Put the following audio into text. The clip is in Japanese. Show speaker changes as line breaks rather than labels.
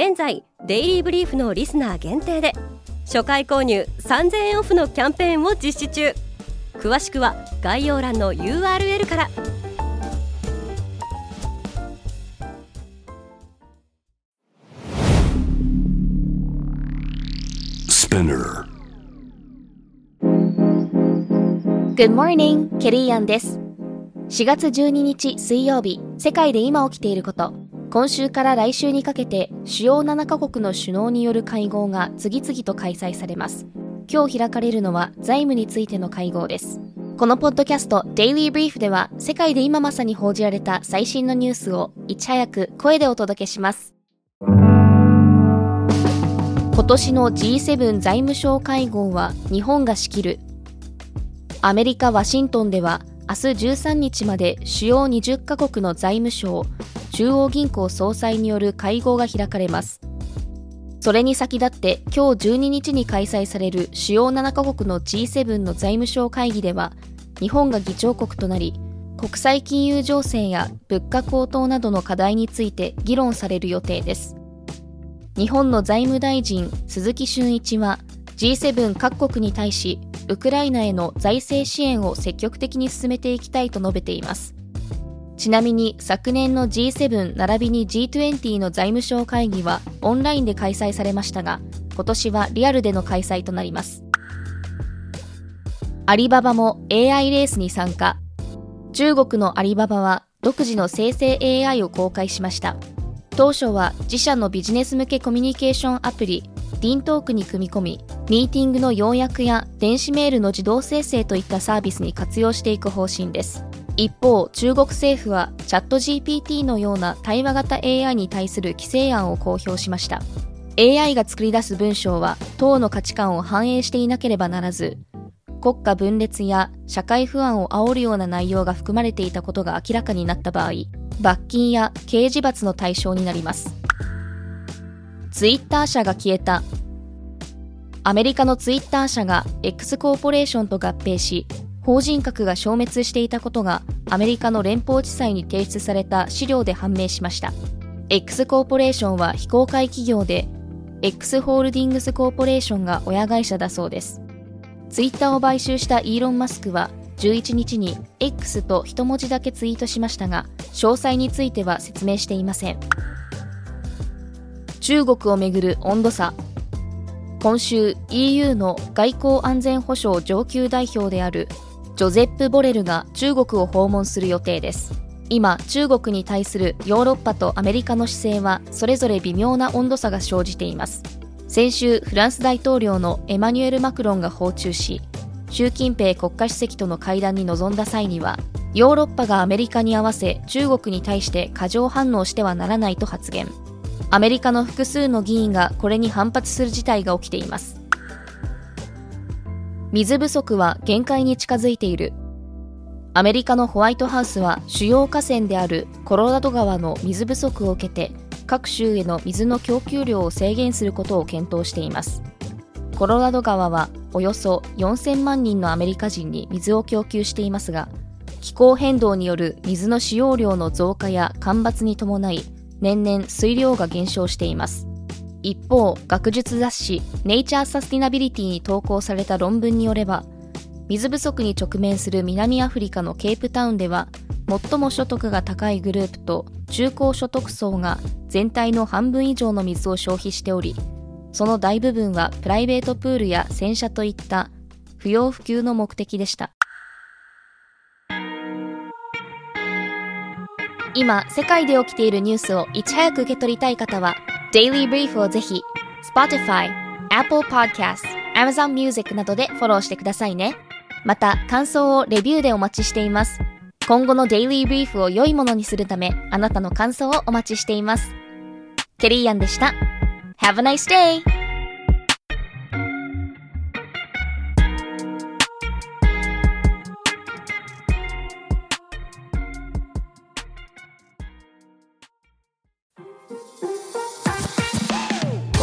現在デイリーブリーフのリスナー限定で初回購入3000円オフのキャンペーンを実施中。詳しくは概要欄の URL から
ス p ナー
Good morning, ケリーアンです。4月12日水曜日世界で今起きていること今週から来週にかけて主要7カ国の首脳による会合が次々と開催されます。今日開かれるのは財務についての会合です。このポッドキャスト Daily Brief では世界で今まさに報じられた最新のニュースをいち早く声でお届けします。今年の G7 財務省会合は日本が仕切る。アメリカ・ワシントンでは明日13日まで主要20カ国の財務省中央銀行総裁による会合が開かれます。それに先立って今日12日に開催される主要7カ国の G7 の財務省会議では日本が議長国となり国際金融情勢や物価高騰などの課題について議論される予定です。日本の財務大臣鈴木俊一は G7 各国に対しウクライナへの財政支援を積極的に進めていきたいと述べています。ちなみに昨年の G7 並びに G20 の財務省会議はオンラインで開催されましたが今年はリアルでの開催となります。アリババも AI レースに参加。中国のアリババは独自の生成 AI を公開しました。当初は自社のビジネス向けコミュニケーションアプリディントークに組み込みミーティングの要約や電子メールの自動生成といったサービスに活用していく方針です。一方中国政府はチャット GPT のような対話型 AI に対する規制案を公表しました。AI が作り出す文章は党の価値観を反映していなければならず国家分裂や社会不安を煽るような内容が含まれていたことが明らかになった場合罰金や刑事罰の対象になります。ツイッター社が消えた。アメリカのツイッター社が X コーポレーションと合併し法人格が消滅していたことがアメリカの連邦地裁に提出された資料で判明しました。X コーポレーションは非公開企業で X ホールディングスコーポレーションが親会社だそうです。ツイッターを買収したイーロン・マスクは11日に X と一文字だけツイートしましたが詳細については説明していません。中国をめぐる温度差。今週 EU の外交安全保障上級代表であるジョゼップ・ボレルが中国を訪問する予定です。今中国に対するヨーロッパとアメリカの姿勢はそれぞれ微妙な温度差が生じています。先週フランス大統領のエマニュエル・マクロンが訪中し習近平国家主席との会談に臨んだ際にはヨーロッパがアメリカに合わせ中国に対して過剰反応してはならないと発言。アメリカの複数の議員がこれに反発する事態が起きています。水不足は限界に近づいている。アメリカのホワイトハウスは主要河川であるコロラド川の水不足を受けて各州への水の供給量を制限することを検討しています。コロラド川はおよそ4000万人のアメリカ人に水を供給していますが気候変動による水の使用量の増加や干ばつに伴い年々水量が減少しています。一方学術雑誌ネイチャーサスティナビリティに投稿された論文によれば水不足に直面する南アフリカのケープタウンでは最も所得が高いグループと中高所得層が全体の半分以上の水を消費しておりその大部分はプライベートプールや洗車といった不要不急の目的でした。今世界で起きているニュースをいち早く受け取りたい方はデイリーブリーフをぜひ Spotify、Apple Podcast、Amazon Music などでフォローしてくださいねまた感想をレビューでお待ちしています今後のデイリーブリーフを良いものにするためあなたの感想をお待ちしていますケリーアンでした。Have a nice day!